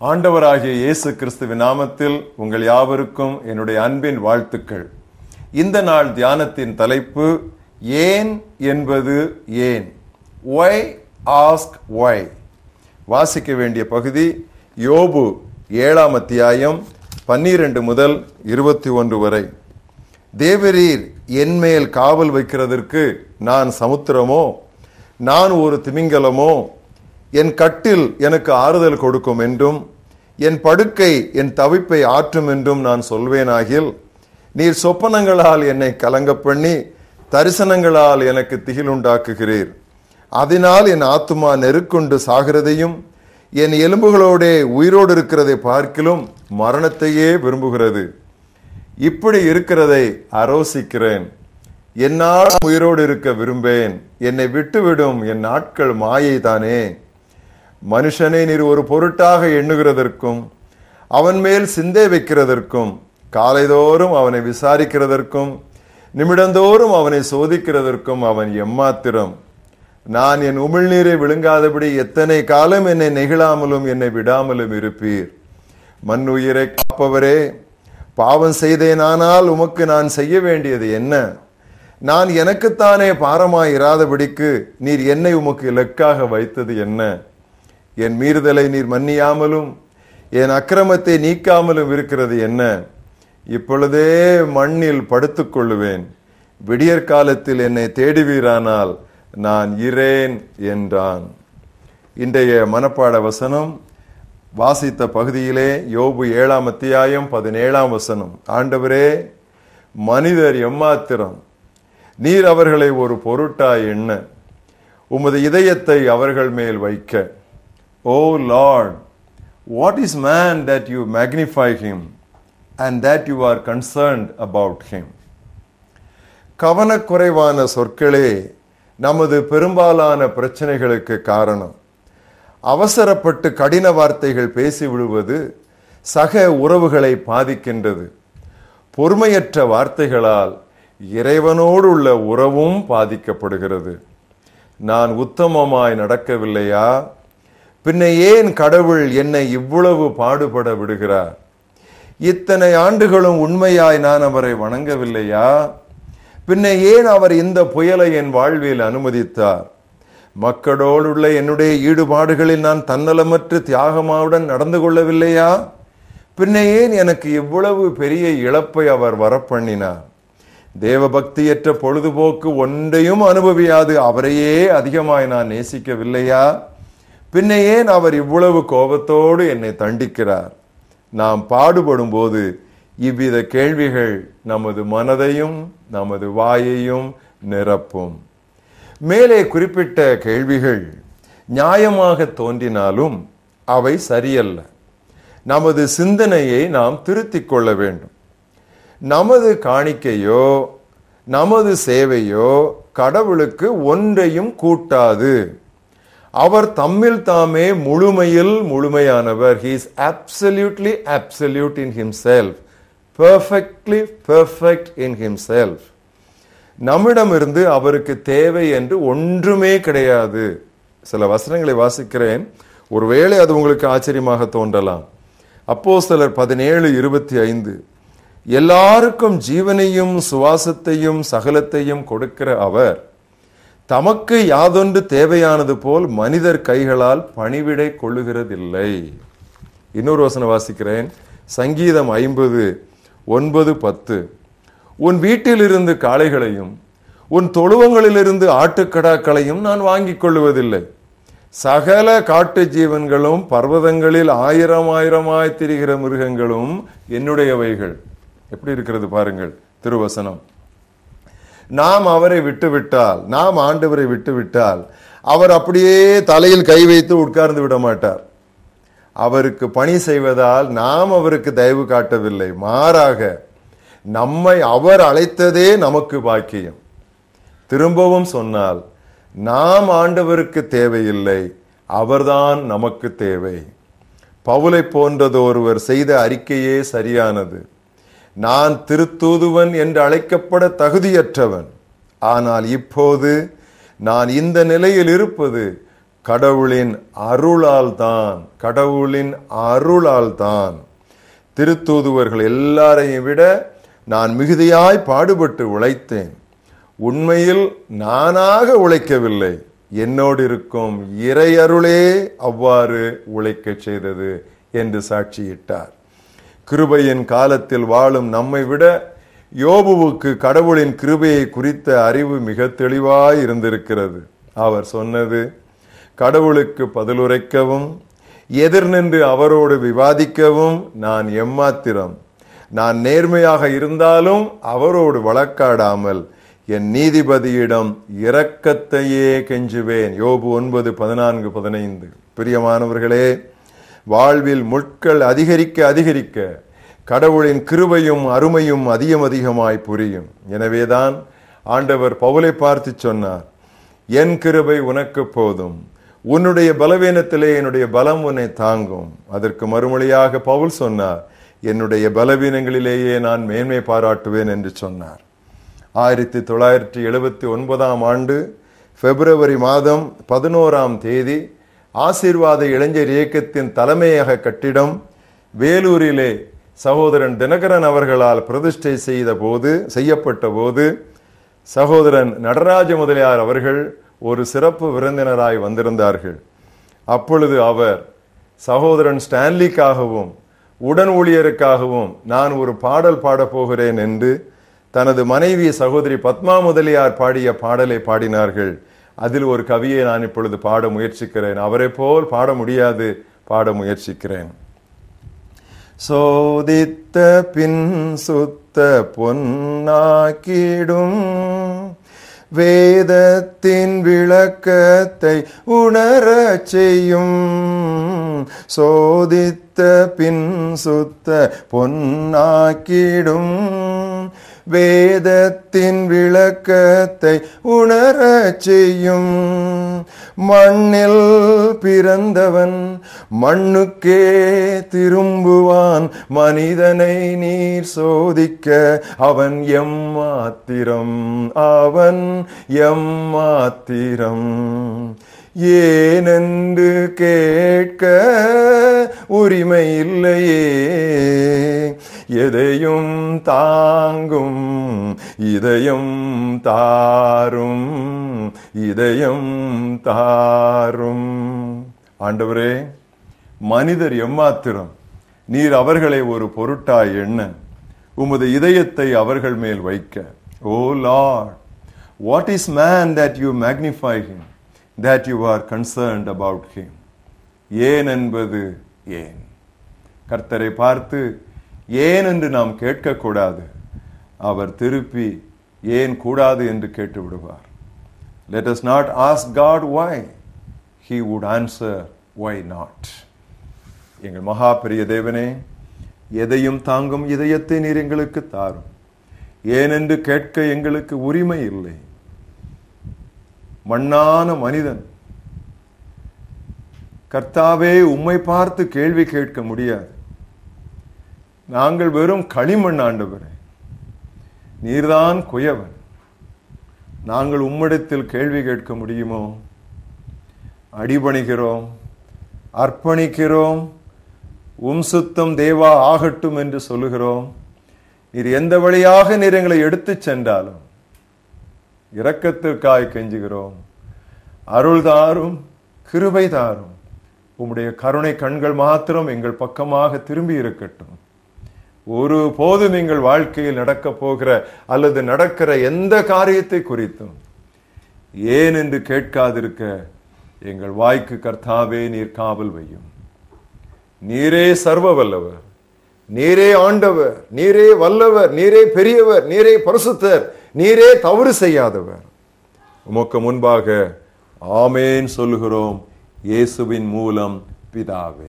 ஆண்டவராகிய இயேசு கிறிஸ்துவின் நாமத்தில் உங்கள் யாவருக்கும் என்னுடைய அன்பின் வாழ்த்துக்கள். இந்த நாள் தியானத்தின் தலைப்பு ஏன் என்பது ஏன்? ஒய் ஆஸ்க் ஒய் வாசிக்க வேண்டிய பகுதி யோபு ஏழாம் அத்தியாயம் பன்னிரண்டு முதல் இருபத்தி ஒன்று வரை. தேவரீர் என்மேல் காவல் வைக்கிறதற்கு நான் சமுத்திரமோ? நான் ஒரு திமிங்கலமோ? என் கட்டில் எனக்கு ஆறுதல் கொடுக்கும் என்றும் என் படுக்கை என் தவிப்பை ஆற்றும் என்றும் நான் சொல்வேனாகில் நீர் சொப்பனங்களால் என்னை கலங்க பண்ணி தரிசனங்களால் எனக்கு திகிலுண்டாக்குகிறீர். அதனால் என் ஆத்துமா நெருக்கொண்டு சாகிறதையும் என் எலும்புகளோடே உயிரோடு இருக்கிறதை பார்க்கிலும் மரணத்தையே விரும்புகிறது. இப்படி இருக்கிறதை அரோசிக்கிறேன். என்னால் உயிரோடு இருக்க விரும்பேன். என்னை விட்டுவிடும் என் நாட்கள் மாயை தானே மனுஷனை நீர் ஒரு பொருட்டாக எண்ணுகிறதற்கும் அவன் மேல் சிந்தை வைக்கிறதற்கும் காலைதோறும் அவனை விசாரிக்கிறதற்கும் நிமிடந்தோறும் அவனை சோதிக்கிறதற்கும் அவன் எம்மாத்திரம். நான் என் உமிழ்நீரை விழுங்காதபடி எத்தனை காலம் என்னை நெகிழாமலும் என்னை விடாமலும் இருப்பீர். மண் உயிரை காப்பவரே பாவம் செய்தேனானால் உமக்கு நான் செய்ய வேண்டியது என்ன? நான் எனக்குத்தானே பாரமாயிராதபடிக்கு நீர் என்னை உமக்கு இலக்காக வைத்தது என்ன? என் மீறுதலை நீர் மன்னியாமலும் என் அக்கிரமத்தை நீக்காமலும் இருக்கிறது என்ன? இப்பொழுதே மண்ணில் படுத்துக்கொள்ளுவேன் விடியற் காலத்தில் என்னை தேடுவீரானால் நான் இரேன் என்றான். இன்றைய மனப்பாட வசனம் வாசித்த பகுதியிலே யோபு ஏழாம் அத்தியாயம் பதினேழாம் வசனம். ஆண்டவரே மனிதர் எம்மாத்திரம் நீர் அவர்களை ஒரு பொருட்டாய் எண்ண உமது இதயத்தை அவர்கள் மேல் வைக்க. ஓ lord what is man that you magnify him and that you are concerned about him கவனக்குறைவான சொற்களே நமது பெரும்பாலான பிரச்சனைகளுக்கு காரணம். அவசரப்பட்டு கடின வார்த்தைகள் பேசி விடுவது சக உறவுகளை பாதிக்கின்றது. பொறுமையற்ற வார்த்தைகளால் இறைவனோடு உள்ள உறவும் பாதிக்கப்படுகிறது. நான் உத்தமமாய் நடக்கவில்லையா? பின்ன ஏன் கடவுள் என்னை இவ்வளவு பாடுபட விடுகிறார்? இத்தனை ஆண்டுகளும் உண்மையாய் நான் அவரை வணங்கவில்லையா? பின்ன ஏன் அவர் இந்த புயலை என் வாழ்வில் அனுமதித்தார்? மக்களோடுள்ள என்னுடைய ஈடுபாடுகளில் நான் தன்னலமற்று தியாகமாவுடன் நடந்து கொள்ளவில்லையா? பின்ன ஏன் எனக்கு இவ்வளவு பெரிய இழப்பை அவர் வரப்பண்ணினார்? தேவபக்தியற்ற பொழுதுபோக்கு ஒன்றையும் அனுபவியாது அவரையே அதிகமாய் நான் நேசிக்கவில்லையா? பின்ன ஏன் அவர் இவ்வளவு கோபத்தோடு என்னை தண்டிக்கிறார். நாம் பாடுபடும் போது இவ்வித கேள்விகள் நமது மனதையும் நமது வாயையும் நிரப்பும். மேலே குறிப்பிட்ட கேள்விகள் நியாயமாக தோன்றினாலும் அவை சரியல்ல. நமது சிந்தனையை நாம் திருத்திக் கொள்ள வேண்டும். நமது காணிக்கையோ நமது சேவையோ கடவுளுக்கு ஒன்றையும் கூட்டாது. அவர் தம்மில் தாமே முழுமையில் முழுமையானவர். He is absolutely absolute in himself perfectly perfect in himself நம்மிடமிருந்து அவருக்கு தேவை என்று ஒன்றுமே கிடையாது. சில வசனங்களை வாசிக்கிறேன். ஒருவேளை அது உங்களுக்கு ஆச்சரியமாக தோன்றலாம். அப்போ சிலர் பதினேழு இருபத்தி ஐந்து. எல்லாருக்கும் ஜீவனையும் சுவாசத்தையும் சகலத்தையும் கொடுக்கிற அவர் தமக்கு யாதொன்று தேவையானது போல் மனிதர் கைகளால் பணிவிடை கொள்ளுகிறதில்லை. இன்னொரு வசனம் வாசிக்கிறேன். சங்கீதம் ஐம்பது ஒன்பது பத்து. உன் வீட்டிலிருந்து காளைகளையும் உன் தொழுவங்களிலிருந்து ஆட்டுக்கடாக்களையும் நான் வாங்கிக் கொள்ளுவதில்லை. சகல காட்டு ஜீவன்களும் பர்வதங்களில் ஆயிரம் ஆயிரமாய் திரிகிற மிருகங்களும் என்னுடையவைகள். எப்படி இருக்கிறது பாருங்கள் திருவசனம். நாம் அவரை விட்டுவிட்டால் நாம் ஆண்டவரை விட்டுவிட்டால் அவர் அப்படியே தலையில் கை வைத்து உட்கார்ந்து விட மாட்டார். அவருக்கு பணி செய்வதால் நாம் அவருக்கு தயவு காட்டவில்லை. மாறாக நம்மை அவர் அழைத்ததே நமக்கு பாக்கியம். திரும்பவும் சொன்னால் நாம் ஆண்டவருக்கு தேவையில்லை அவர்தான் நமக்கு தேவை. பவுலை போன்றது ஒருவர் செய்த அறிக்கையே சரியானது. நான் திருத்தூதுவன் என்று அழைக்கப்பட தகுதியற்றவன். ஆனால் இப்போது நான் இந்த நிலையில் இருப்பது கடவுளின் அருளால் தான் கடவுளின் அருளால் தான் திருத்தூதுவர்கள் எல்லாரையும் விட நான் மிகுதியாய் பாடுபட்டு உழைத்தேன். உண்மையில் நானாக உழைக்கவில்லை. என்னோடு இருக்கும் இறையருளே அவ்வாறு உழைக்கச் செய்தது என்று சாட்சியிட்டார். கிருபையின் காலத்தில் வாழும் நம்மை விட யோபுவுக்கு கடவுளின் கிருபையை குறித்த அறிவு மிக தெளிவாய் இருந்திருக்கிறது. அவர் சொன்னது கடவுளுக்கு பதிலுரைக்கவும் எதிர் நின்று அவரோடு விவாதிக்கவும் நான் எம்மாத்திரம். நான் நேர்மையாக இருந்தாலும் அவரோடு வழக்காடாமல் என் நீதிபதியிடம் இரக்கத்தையே கெஞ்சுவேன். யோபு ஒன்பது பதினான்கு பதினைந்து. பிரியமானவர்களே வாழ்வில் முட்கள் அதிகரிக்க அதிகரிக்க கடவுளின் கிருபையும் அருமையும் அதிகம் அதிகமாய் புரியும். எனவேதான் ஆண்டவர் பவுலை பார்த்து சொன்னார் என் கிருபை உனக்கு போதும். உன்னுடைய பலவீனத்திலே என்னுடைய பலம் உன்னை தாங்கும். அதற்கு மறுமொழியாக பவுல் சொன்னார் என்னுடைய பலவீனங்களிலேயே நான் மேன்மை பாராட்டுவேன் என்று சொன்னார். ஆயிரத்தி தொள்ளாயிரத்தி எழுபத்தி ஒன்பதாம் ஆண்டு பிப்ரவரி மாதம் பதினோராம் தேதி ஆசீர்வாத இளைஞர் இயக்கத்தின் தலைமையக கட்டிடம் வேலூரிலே சகோதரன் தினகரன் அவர்களால் பிரதிஷ்டை செய்த போது செய்யப்பட்ட போது சகோதரன் நடராஜ முதலியார் அவர்கள் ஒரு சிறப்பு விருந்தினராய் வந்திருந்தார்கள். அப்பொழுது அவர் சகோதரன் ஸ்டான்லிக்காகவும் உடன் ஊழியருக்காகவும் நான் ஒரு பாடல் பாடப் போகிறேன் என்று தனது மனைவி சகோதரி பத்மா முதலியார் பாடிய பாடலை பாடினார்கள். அதில் ஒரு கவியை நான் இப்பொழுது பாட முயற்சிக்கிறேன். அவரை போல் பாட முடியாது பாட முயற்சிக்கிறேன். சோதித்த பின் சுத்த பொன்னாக்கிடும். வேதத்தின் விளக்கத்தை உணரச் செய்யும். சோதித்த பின் சுத்த பொன்னாக்கிடும். வேதத்தின் விளக்கத்தை உணரச் செய்யும். மண்ணில் பிறந்தவன் மண்ணுக்கே திரும்புவான். மனிதனை நீர் சோதிக்க அவன் எம் மாத்திரம் அவன் எம் மாத்திரம் ஏனென்று கேட்க உரிமை இல்லையே. எதையும் தாங்கும் இதயம் தாரும் இதயம் தாரும். ஆண்டவரே மனிதர் எம்மாத்திரம் நீர் அவர்களை ஒரு பொருட்டாய் எண்ண உமது இதயத்தை அவர்கள் மேல் வைக்க. ஓ lord what is man that you magnify him that you are concerned about him ஏன் என்பது ஏன்? கர்த்தரை பார்த்து ஏன் என்று நாம் கேட்கக்கூடாது. அவர் திருப்பி ஏன் கூடாது என்று கேட்டு விடுவார். Let us not ask God why he would answer why not எங்கள் மகா பெரிய தேவனே எதையும் தாங்கும் இதயத்தை நீர் எங்களுக்கு தாரும். ஏனென்று கேட்க எங்களுக்கு உரிமை இல்லை. மண்ணான மனிதன் கர்த்தாவே உம்மை பார்த்து கேள்வி கேட்க முடியாது. நாங்கள் வெறும் களிமண் ஆண்டவரே. நீர்தான் குயவன். நாங்கள் உம்மிடத்தில் கேள்வி கேட்க முடியுமோ? அடிபணிகிறோம் அர்ப்பணிக்கிறோம் உம் சுத்தம் தேவா ஆகட்டும் என்று சொல்லுகிறோம். நீர் எந்த வழியாக நீர் எங்களை எடுத்துச் சென்றாலும் இரக்கத்திற்காய் கெஞ்சுகிறோம். அருள் தாரும் கிருபை தாரும். உம்முடைய கருணை கண்கள் மாத்திரம் எங்கள் பக்கமாக திரும்பி இருக்கட்டும். ஒரு போதும் நீங்கள் வாழ்க்கையில் நடக்க போகிற அல்லது நடக்கிற எந்த காரியத்தை குறித்தும் ஏன் என்று கேட்காதிருக்க எங்கள் வாய்க்கு கர்த்தாவே நீர் காவல் வையும். நீரே சர்வ வல்லவர் நீரே ஆண்டவர். நீரே வல்லவர். நீரே பெரியவர். நீரே பரிசுத்தர். நீரே தவறு செய்யாதவர். உமக்கு முன்பாக ஆமேன் சொல்லுகிறோம். இயேசுவின் மூலம் பிதாவே.